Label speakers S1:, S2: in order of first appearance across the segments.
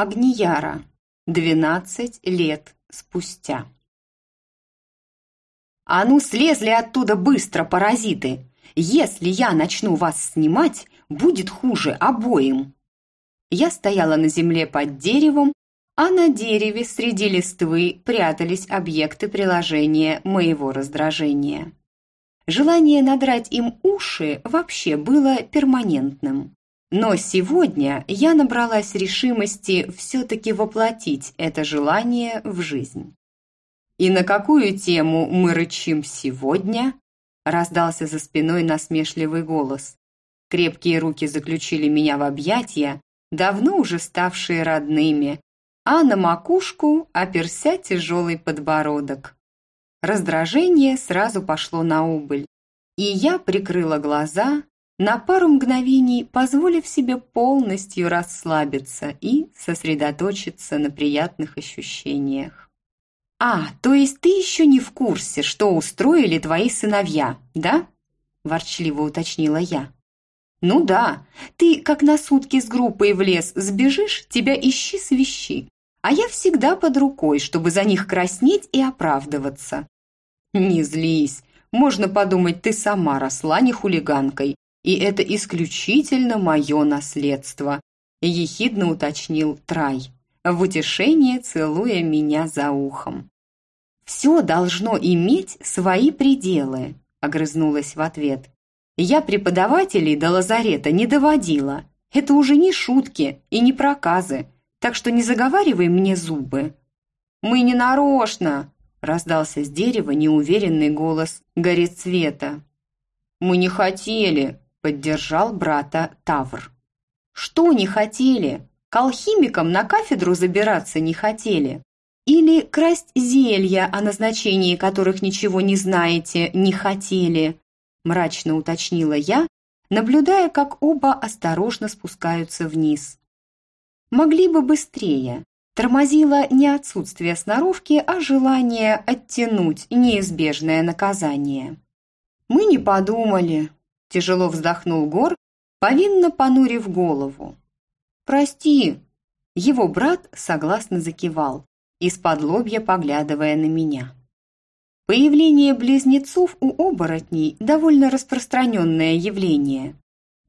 S1: Агнияра. 12 лет спустя. «А ну, слезли оттуда быстро, паразиты! Если я начну вас снимать, будет хуже обоим!» Я стояла на земле под деревом, а на дереве среди листвы прятались объекты приложения моего раздражения. Желание надрать им уши вообще было перманентным. Но сегодня я набралась решимости все-таки воплотить это желание в жизнь. «И на какую тему мы рычим сегодня?» раздался за спиной насмешливый голос. Крепкие руки заключили меня в объятия, давно уже ставшие родными, а на макушку оперся тяжелый подбородок. Раздражение сразу пошло на убыль, и я прикрыла глаза, на пару мгновений позволив себе полностью расслабиться и сосредоточиться на приятных ощущениях. «А, то есть ты еще не в курсе, что устроили твои сыновья, да?» – ворчливо уточнила я. «Ну да, ты как на сутки с группой в лес сбежишь, тебя ищи свищи а я всегда под рукой, чтобы за них краснеть и оправдываться. Не злись, можно подумать, ты сама росла не хулиганкой, и это исключительно мое наследство, ехидно уточнил Трай, в утешение целуя меня за ухом. «Все должно иметь свои пределы», – огрызнулась в ответ. «Я преподавателей до лазарета не доводила. Это уже не шутки и не проказы так что не заговаривай мне зубы». «Мы не нарочно!» – раздался с дерева неуверенный голос горецвета. «Мы не хотели!» – поддержал брата Тавр. «Что не хотели? К алхимикам на кафедру забираться не хотели? Или красть зелья, о назначении которых ничего не знаете, не хотели?» – мрачно уточнила я, наблюдая, как оба осторожно спускаются вниз. Могли бы быстрее. Тормозило не отсутствие сноровки, а желание оттянуть неизбежное наказание. «Мы не подумали», – тяжело вздохнул Гор, повинно понурив голову. «Прости», – его брат согласно закивал, из-под лобья поглядывая на меня. Появление близнецов у оборотней – довольно распространенное явление,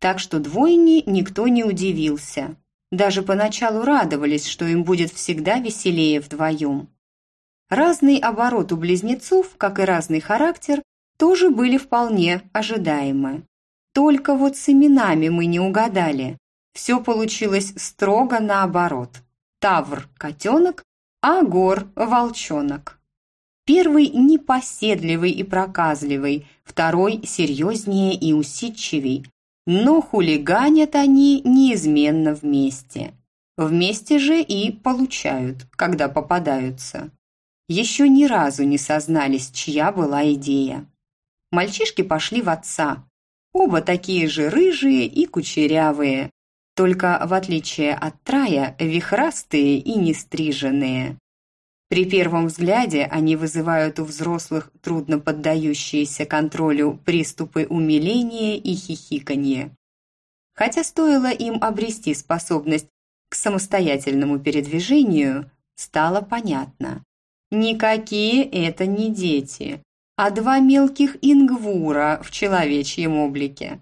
S1: так что двойни никто не удивился. Даже поначалу радовались, что им будет всегда веселее вдвоем. Разный оборот у близнецов, как и разный характер, тоже были вполне ожидаемы. Только вот с именами мы не угадали. Все получилось строго наоборот. Тавр – котенок, а Гор – волчонок. Первый непоседливый и проказливый, второй серьезнее и усидчивей, но хулиганят они неизменно вместе. Вместе же и получают, когда попадаются. Еще ни разу не сознались, чья была идея. Мальчишки пошли в отца. Оба такие же рыжие и кучерявые, только в отличие от Трая вихрастые и нестриженные. При первом взгляде они вызывают у взрослых трудно поддающиеся контролю приступы умиления и хихиканье. Хотя стоило им обрести способность к самостоятельному передвижению, стало понятно. Никакие это не дети, а два мелких ингвура в человечьем облике.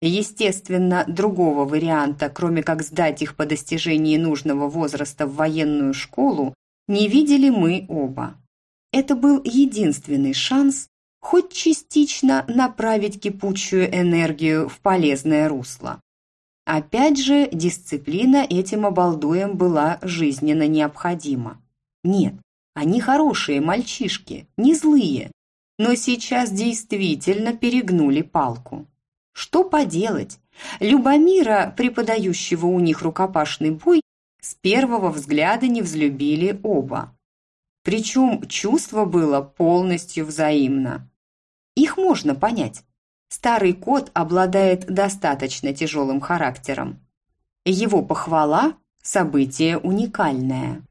S1: Естественно, другого варианта, кроме как сдать их по достижении нужного возраста в военную школу, не видели мы оба. Это был единственный шанс хоть частично направить кипучую энергию в полезное русло. Опять же, дисциплина этим обалдуям была жизненно необходима. Нет, они хорошие мальчишки, не злые, но сейчас действительно перегнули палку. Что поделать? Любомира, преподающего у них рукопашный бой, с первого взгляда не взлюбили оба. Причем чувство было полностью взаимно. Их можно понять. Старый кот обладает достаточно тяжелым характером. Его похвала – событие уникальное.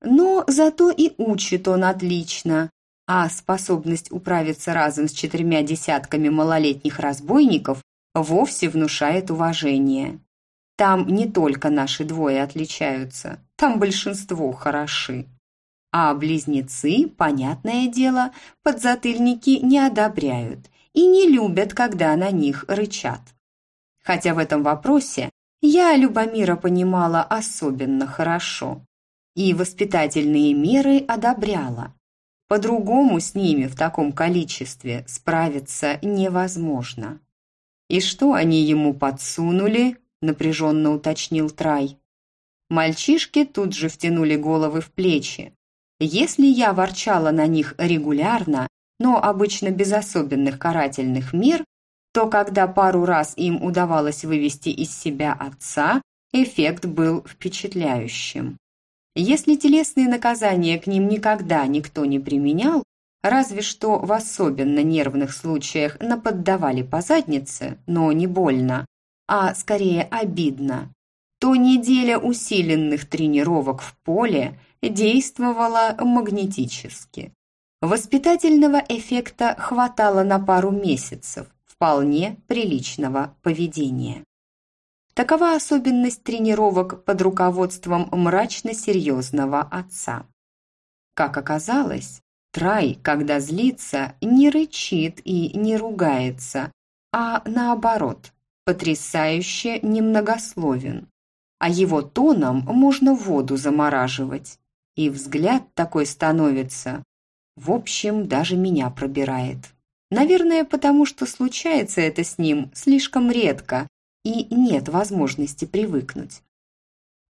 S1: Но зато и учит он отлично, а способность управиться разом с четырьмя десятками малолетних разбойников вовсе внушает уважение. Там не только наши двое отличаются, там большинство хороши. А близнецы, понятное дело, подзатыльники не одобряют и не любят, когда на них рычат. Хотя в этом вопросе я Любомира понимала особенно хорошо и воспитательные меры одобряла. По-другому с ними в таком количестве справиться невозможно. «И что они ему подсунули?» – напряженно уточнил Трай. Мальчишки тут же втянули головы в плечи. Если я ворчала на них регулярно, но обычно без особенных карательных мер, то когда пару раз им удавалось вывести из себя отца, эффект был впечатляющим. Если телесные наказания к ним никогда никто не применял, разве что в особенно нервных случаях наподдавали по заднице, но не больно, а скорее обидно, то неделя усиленных тренировок в поле действовала магнетически. Воспитательного эффекта хватало на пару месяцев, вполне приличного поведения. Такова особенность тренировок под руководством мрачно-серьезного отца. Как оказалось, Трай, когда злится, не рычит и не ругается, а наоборот, потрясающе немногословен. А его тоном можно воду замораживать. И взгляд такой становится. В общем, даже меня пробирает. Наверное, потому что случается это с ним слишком редко и нет возможности привыкнуть.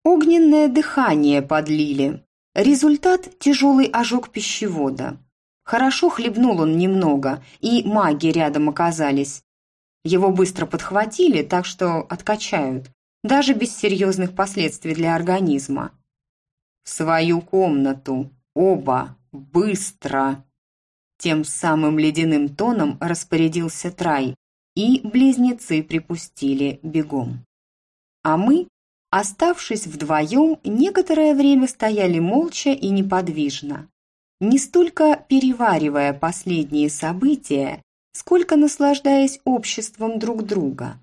S1: Огненное дыхание подлили. Результат – тяжелый ожог пищевода. Хорошо хлебнул он немного, и маги рядом оказались. Его быстро подхватили, так что откачают, даже без серьезных последствий для организма. «В свою комнату! Оба! Быстро!» Тем самым ледяным тоном распорядился Трай, и близнецы припустили бегом. А мы, оставшись вдвоем, некоторое время стояли молча и неподвижно, не столько переваривая последние события, сколько наслаждаясь обществом друг друга.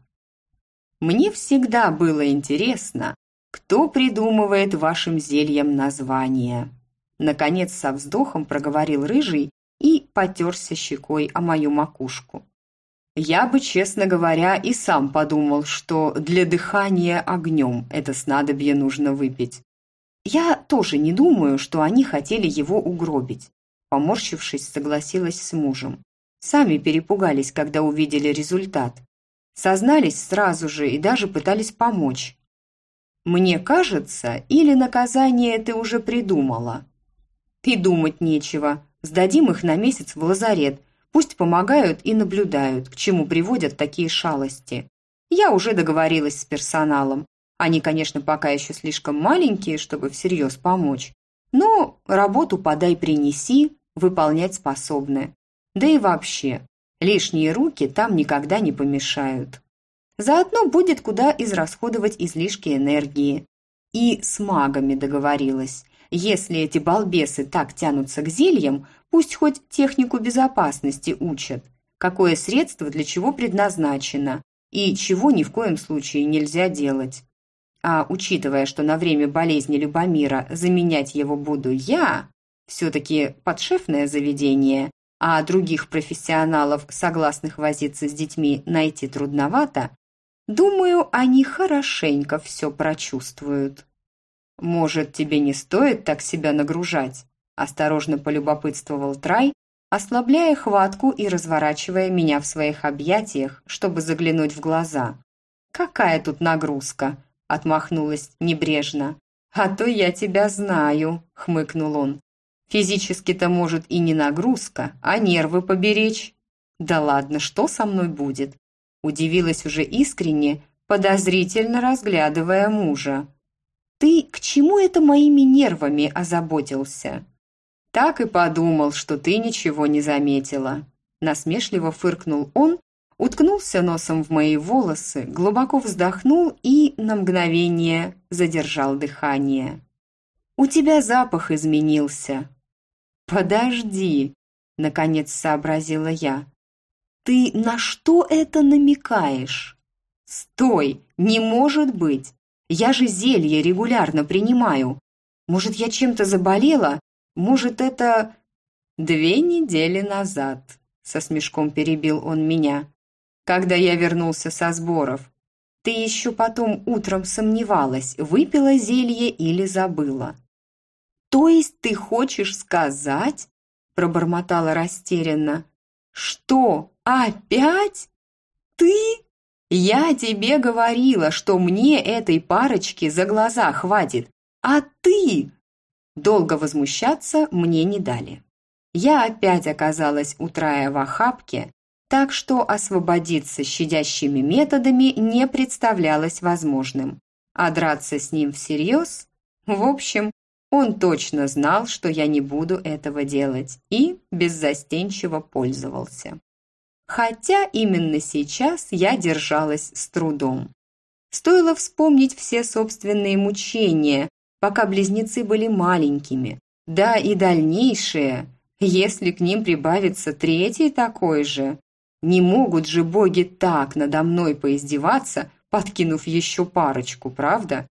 S1: Мне всегда было интересно, кто придумывает вашим зельям название. Наконец со вздохом проговорил Рыжий, и потерся щекой о мою макушку. Я бы, честно говоря, и сам подумал, что для дыхания огнем это снадобье нужно выпить. Я тоже не думаю, что они хотели его угробить. Поморщившись, согласилась с мужем. Сами перепугались, когда увидели результат. Сознались сразу же и даже пытались помочь. «Мне кажется, или наказание ты уже придумала?» «И думать нечего», Сдадим их на месяц в лазарет. Пусть помогают и наблюдают, к чему приводят такие шалости. Я уже договорилась с персоналом. Они, конечно, пока еще слишком маленькие, чтобы всерьез помочь. Но работу подай-принеси, выполнять способны. Да и вообще, лишние руки там никогда не помешают. Заодно будет куда израсходовать излишки энергии. И с магами договорилась. Если эти балбесы так тянутся к зельям, пусть хоть технику безопасности учат. Какое средство для чего предназначено и чего ни в коем случае нельзя делать. А учитывая, что на время болезни Любомира заменять его буду я, все-таки подшефное заведение, а других профессионалов, согласных возиться с детьми, найти трудновато, думаю, они хорошенько все прочувствуют. «Может, тебе не стоит так себя нагружать?» осторожно полюбопытствовал Трай, ослабляя хватку и разворачивая меня в своих объятиях, чтобы заглянуть в глаза. «Какая тут нагрузка?» – отмахнулась небрежно. «А то я тебя знаю», – хмыкнул он. «Физически-то, может, и не нагрузка, а нервы поберечь». «Да ладно, что со мной будет?» Удивилась уже искренне, подозрительно разглядывая мужа. «Ты к чему это моими нервами озаботился?» «Так и подумал, что ты ничего не заметила». Насмешливо фыркнул он, уткнулся носом в мои волосы, глубоко вздохнул и на мгновение задержал дыхание. «У тебя запах изменился». «Подожди», — наконец сообразила я. «Ты на что это намекаешь?» «Стой! Не может быть! Я же зелье регулярно принимаю. Может, я чем-то заболела? Может, это...» «Две недели назад», — со смешком перебил он меня, «когда я вернулся со сборов. Ты еще потом утром сомневалась, выпила зелье или забыла». «То есть ты хочешь сказать?» – пробормотала растерянно. «Что, опять? Ты? Я тебе говорила, что мне этой парочки за глаза хватит, а ты?» Долго возмущаться мне не дали. Я опять оказалась у Трая в охапке, так что освободиться щадящими методами не представлялось возможным. А драться с ним всерьез? В общем, он точно знал, что я не буду этого делать, и беззастенчиво пользовался. Хотя именно сейчас я держалась с трудом. Стоило вспомнить все собственные мучения, пока близнецы были маленькими, да и дальнейшие, если к ним прибавится третий такой же. Не могут же боги так надо мной поиздеваться, подкинув еще парочку, правда?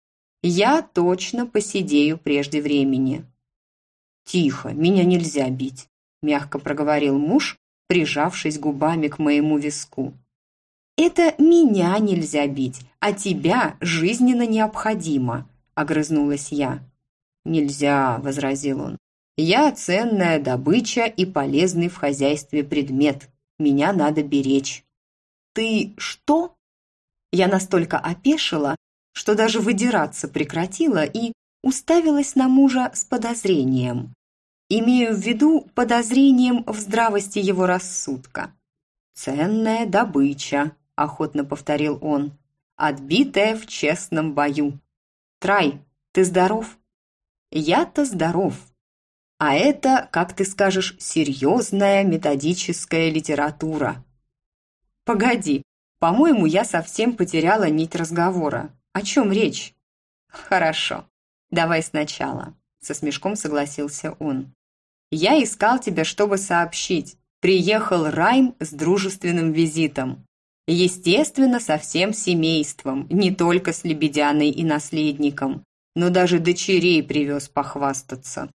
S1: Я точно посидею прежде времени. «Тихо, меня нельзя бить», – мягко проговорил муж, прижавшись губами к моему виску. «Это меня нельзя бить, а тебя жизненно необходимо», – огрызнулась я. «Нельзя», – возразил он. «Я ценная добыча и полезный в хозяйстве предмет. Меня надо беречь». «Ты что?» Я настолько опешила, что даже выдираться прекратила и уставилась на мужа с подозрением. Имею в виду подозрением в здравости его рассудка. «Ценная добыча», – охотно повторил он, – «отбитая в честном бою». «Трай, ты здоров?» «Я-то здоров. А это, как ты скажешь, серьезная методическая литература». «Погоди, по-моему, я совсем потеряла нить разговора. «О чем речь?» «Хорошо, давай сначала», – со смешком согласился он. «Я искал тебя, чтобы сообщить. Приехал Райм с дружественным визитом. Естественно, со всем семейством, не только с Лебедяной и наследником, но даже дочерей привез похвастаться.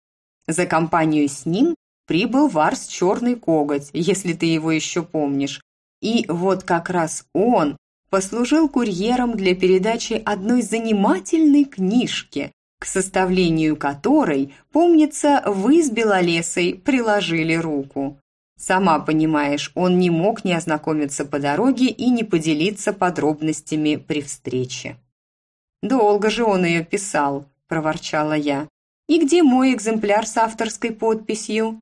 S1: За компанию с ним прибыл Варс Черный Коготь, если ты его еще помнишь. И вот как раз он послужил курьером для передачи одной занимательной книжки, к составлению которой, помнится, вы с Белолесой приложили руку. Сама понимаешь, он не мог не ознакомиться по дороге и не поделиться подробностями при встрече. «Долго же он ее писал», – проворчала я. «И где мой экземпляр с авторской подписью?»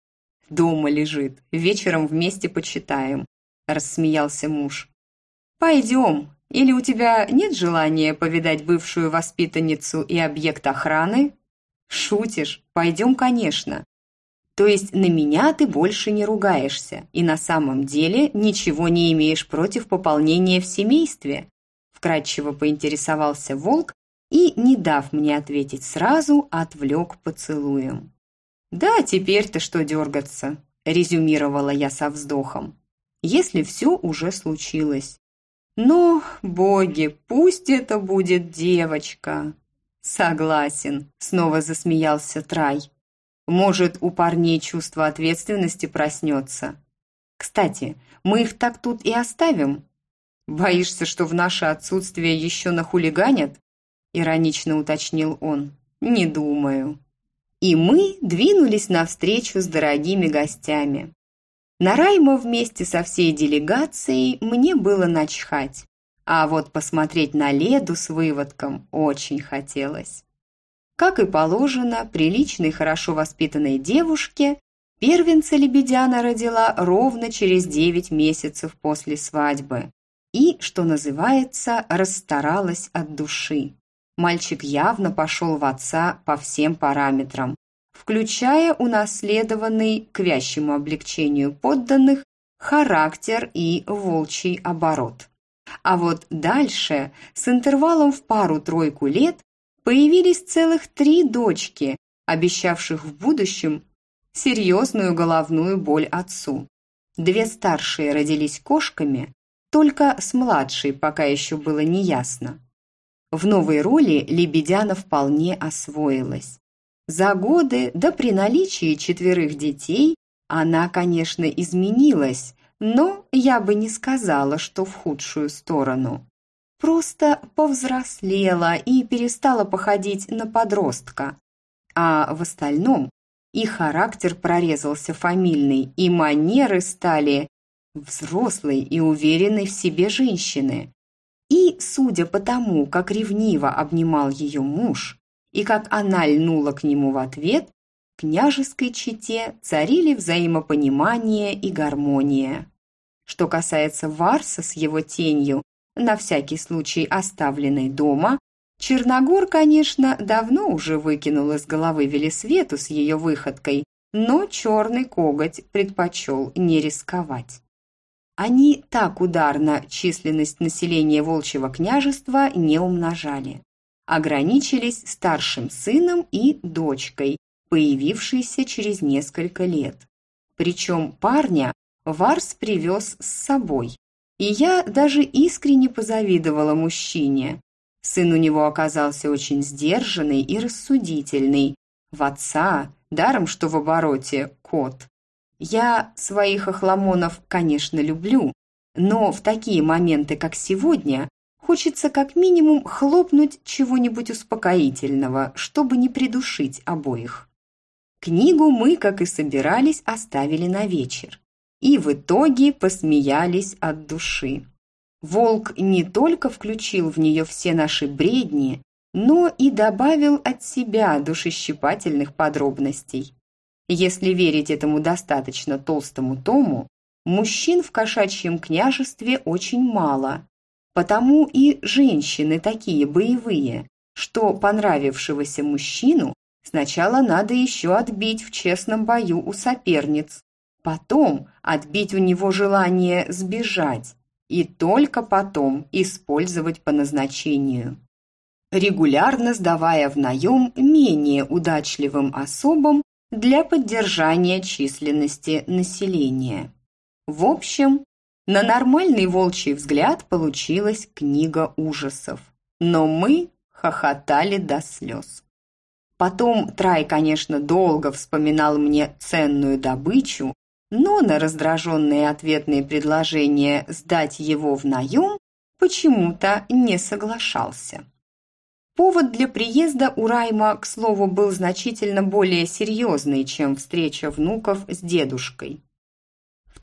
S1: «Дома лежит. Вечером вместе почитаем», – рассмеялся муж. «Пойдем. Или у тебя нет желания повидать бывшую воспитанницу и объект охраны?» «Шутишь? Пойдем, конечно». «То есть на меня ты больше не ругаешься и на самом деле ничего не имеешь против пополнения в семействе?» Вкратчиво поинтересовался волк и, не дав мне ответить сразу, отвлек поцелуем. «Да, теперь-то что дергаться?» – резюмировала я со вздохом. «Если все уже случилось, «Ну, боги, пусть это будет девочка!» «Согласен», — снова засмеялся Трай. «Может, у парней чувство ответственности проснется. Кстати, мы их так тут и оставим?» «Боишься, что в наше отсутствие еще нахулиганят?» — иронично уточнил он. «Не думаю». И мы двинулись навстречу с дорогими гостями. На Райма вместе со всей делегацией мне было начхать, а вот посмотреть на Леду с выводком очень хотелось. Как и положено, приличной, хорошо воспитанной девушке первенца Лебедяна родила ровно через девять месяцев после свадьбы и, что называется, расстаралась от души. Мальчик явно пошел в отца по всем параметрам, включая унаследованный к вящему облегчению подданных характер и волчий оборот. А вот дальше, с интервалом в пару-тройку лет, появились целых три дочки, обещавших в будущем серьезную головную боль отцу. Две старшие родились кошками, только с младшей пока еще было неясно. В новой роли Лебедяна вполне освоилась. За годы, да при наличии четверых детей, она, конечно, изменилась, но я бы не сказала, что в худшую сторону. Просто повзрослела и перестала походить на подростка. А в остальном и характер прорезался фамильный, и манеры стали взрослой и уверенной в себе женщины. И, судя по тому, как ревниво обнимал ее муж, и как она льнула к нему в ответ, княжеской чете царили взаимопонимание и гармония. Что касается Варса с его тенью, на всякий случай оставленной дома, Черногор, конечно, давно уже выкинул из головы Велисвету с ее выходкой, но черный коготь предпочел не рисковать. Они так ударно численность населения Волчьего княжества не умножали. Ограничились старшим сыном и дочкой, появившейся через несколько лет. Причем парня Варс привез с собой. И я даже искренне позавидовала мужчине. Сын у него оказался очень сдержанный и рассудительный. В отца, даром что в обороте, кот. Я своих охламонов, конечно, люблю, но в такие моменты, как сегодня, хочется как минимум хлопнуть чего-нибудь успокоительного, чтобы не придушить обоих. Книгу мы, как и собирались, оставили на вечер. И в итоге посмеялись от души. Волк не только включил в нее все наши бредни, но и добавил от себя душещипательных подробностей. Если верить этому достаточно толстому тому, мужчин в кошачьем княжестве очень мало, потому и женщины такие боевые, что понравившегося мужчину сначала надо еще отбить в честном бою у соперниц, потом отбить у него желание сбежать, и только потом использовать по назначению. Регулярно сдавая в наем менее удачливым особам для поддержания численности населения. В общем, на нормальный волчий взгляд получилась книга ужасов, но мы хохотали до слез. Потом Трай, конечно, долго вспоминал мне ценную добычу, но на раздраженные ответные предложения сдать его в наем почему-то не соглашался. Повод для приезда у Райма, к слову, был значительно более серьезный, чем встреча внуков с дедушкой.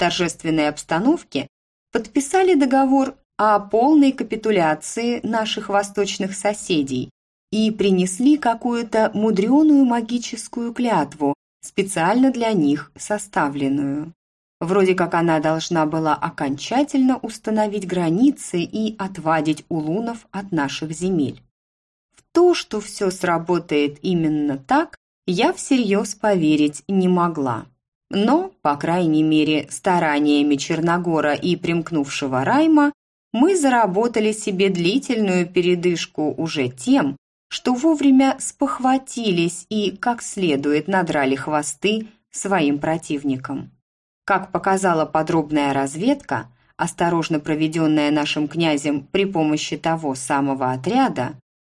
S1: Торжественной обстановке подписали договор о полной капитуляции наших восточных соседей и принесли какую-то мудреную магическую клятву, специально для них составленную. Вроде как она должна была окончательно установить границы и отвадить улунов от наших земель. В то, что все сработает именно так, я всерьез поверить не могла. Но, по крайней мере, стараниями Черногора и примкнувшего Райма мы заработали себе длительную передышку уже тем, что вовремя спохватились и как следует надрали хвосты своим противникам. Как показала подробная разведка, осторожно проведенная нашим князем при помощи того самого отряда,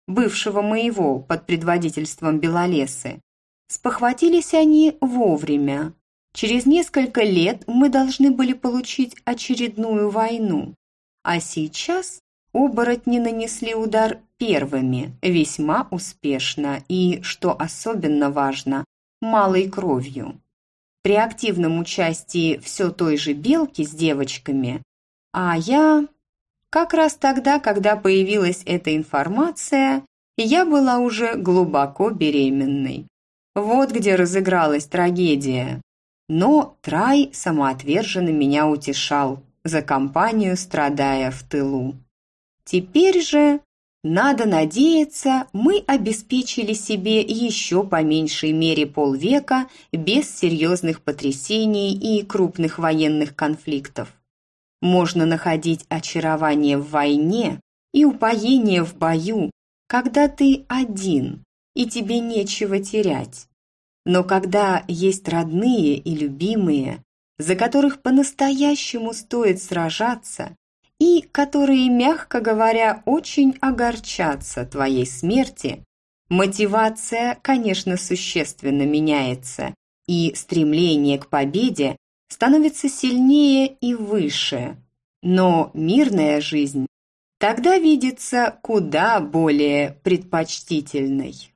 S1: бывшего моего под предводительством Белолесы, спохватились они вовремя. Через несколько лет мы должны были получить очередную войну, а сейчас оборотни нанесли удар первыми, весьма успешно и, что особенно важно, малой кровью. При активном участии все той же белки с девочками, а я... Как раз тогда, когда появилась эта информация, я была уже глубоко беременной. Вот где разыгралась трагедия. Но Трай самоотверженно меня утешал, за компанию страдая в тылу. Теперь же, надо надеяться, мы обеспечили себе еще по меньшей мере полвека без серьезных потрясений и крупных военных конфликтов. Можно находить очарование в войне и упоение в бою, когда ты один и тебе нечего терять. Но когда есть родные и любимые, за которых по-настоящему стоит сражаться, и которые, мягко говоря, очень огорчатся твоей смерти, Мотивация, конечно, существенно меняется, и стремление к победе становится сильнее и выше. Но мирная жизнь тогда видится куда более предпочтительной.